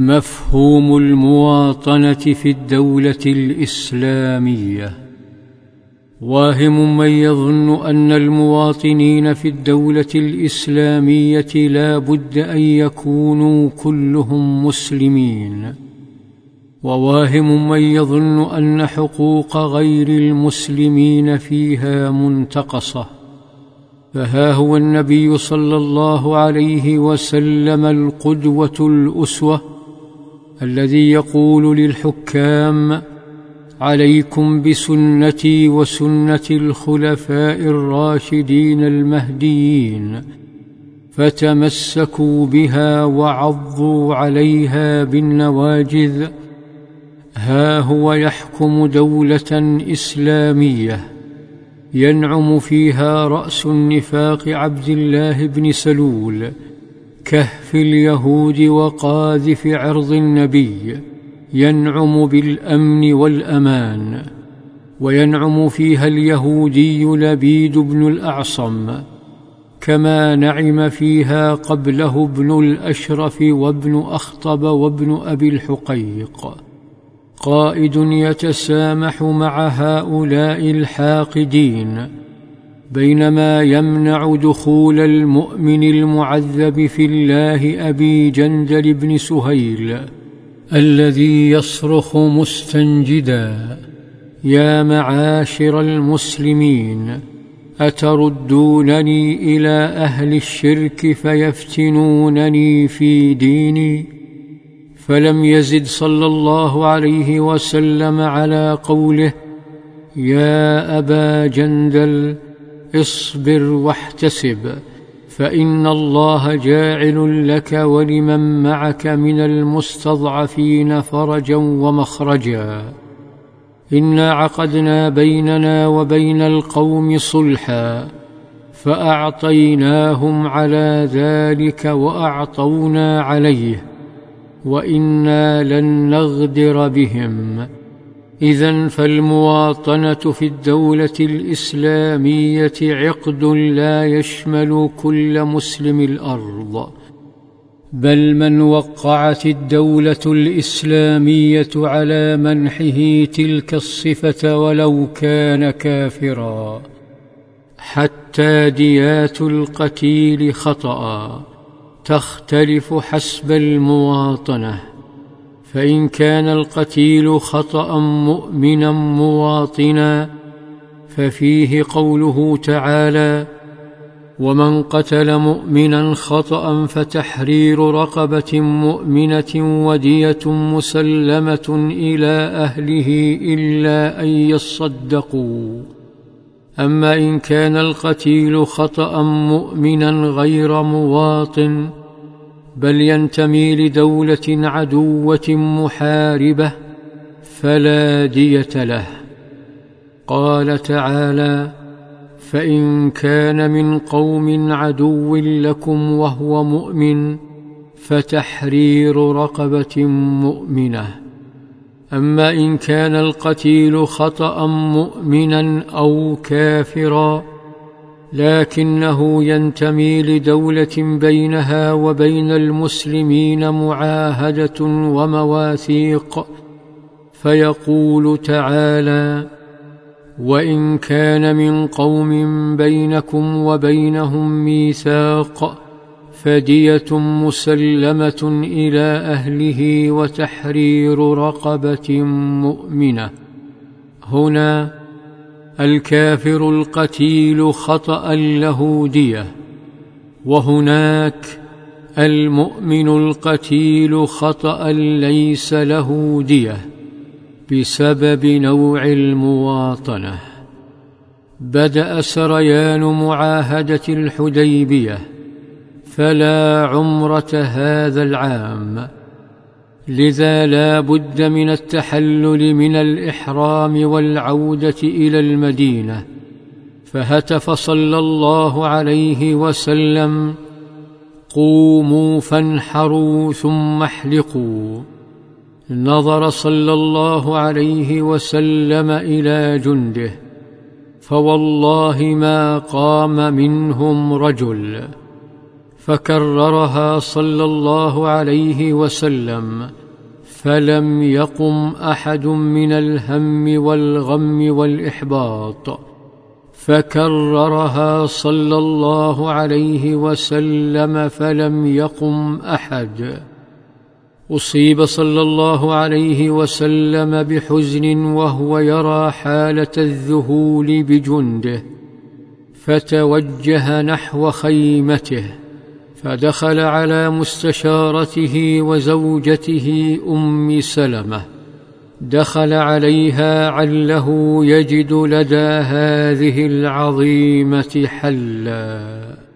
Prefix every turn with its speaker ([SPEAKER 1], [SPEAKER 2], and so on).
[SPEAKER 1] مفهوم المواطنة في الدولة الإسلامية. واهم من يظن أن المواطنين في الدولة الإسلامية لا بد أن يكونوا كلهم مسلمين. وواهم من يظن أن حقوق غير المسلمين فيها منتقصة. فها هو النبي صلى الله عليه وسلم القدوة الأسوة الذي يقول للحكام عليكم بسنتي وسنة الخلفاء الراشدين المهديين فتمسكوا بها وعضوا عليها بالنواجذ ها هو يحكم دولة إسلامية ينعم فيها رأس النفاق عبد الله بن سلول كهف اليهود وقاذف عرض النبي ينعم بالأمن والأمان وينعم فيها اليهودي لبيد بن الأعصم كما نعم فيها قبله ابن الأشرف وابن أخطب وابن أبي الحقيق. قائد يتسامح مع هؤلاء الحاقدين بينما يمنع دخول المؤمن المعذب في الله أبي جندل بن سهيل الذي يصرخ مستنجدا يا معاشر المسلمين أتردونني إلى أهل الشرك فيفتنونني في ديني؟ فلم يزد صلى الله عليه وسلم على قوله يا أبا جندل اصبر واحتسب فإن الله جاعل لك ولمن معك من المستضعفين فرجا ومخرجا. إنا عقدنا بيننا وبين القوم صلحا فأعطيناهم على ذلك وأعطونا عليه وإنا لن نغدر بهم. اذا فالمواطنة في الدولة الإسلامية عقد لا يشمل كل مسلم الأرض بل من وقعت الدولة الإسلامية على منحه تلك الصفة ولو كان كافرا. حتى ديات القتيل خطأ تختلف حسب المواطنة. فإن كان القتيل خطأ مؤمنا مواطنا ففيه قوله تعالى ومن قتل مؤمنا خطأ فتحرير رقبة مؤمنة ودية مسلمة إلى أهله إلا أن يصدقوا. أما إن كان القتيل خطأ مؤمنا غير مواطن بل ينتمي لدولة عدوة محاربة فلا دية له. قال تعالى فإن كان من قوم عدو لكم وهو مؤمن فتحرير رقبة مؤمنة. أما إن كان القتيل خطأ مؤمنا أو كافرا لكنه ينتمي لدولة بينها وبين المسلمين معاهدة ومواثيق. فيقول تعالى وإن كان من قوم بينكم وبينهم ميثاق فدية مسلمة إلى أهله وتحرير رقبة مؤمنة. هنا الكافر القتيل خطأ له ديه وهناك المؤمن القتيل خطأ ليس له ديه بسبب نوع المواطنة. بدأ سريان معاهدة الحديبية فلا عمرة هذا العام لذا لا بد من التحلل من الإحرام والعودة إلى المدينة. فهتف صلى الله عليه وسلم قوموا فانحروا ثم احلقوا. نظر صلى الله عليه وسلم إلى جنده فوالله ما قام منهم رجل. فكررها صلى الله عليه وسلم فلم يقم أحد من الهم والغم والإحباط. فكررها صلى الله عليه وسلم فلم يقم أحد. أصيب صلى الله عليه وسلم بحزن وهو يرى حالة الذهول بجنده فتوجه نحو خيمته. فدخل على مستشارته وزوجته أم سلمة. دخل عليها عله يجد لدى هذه العظيمة حلا.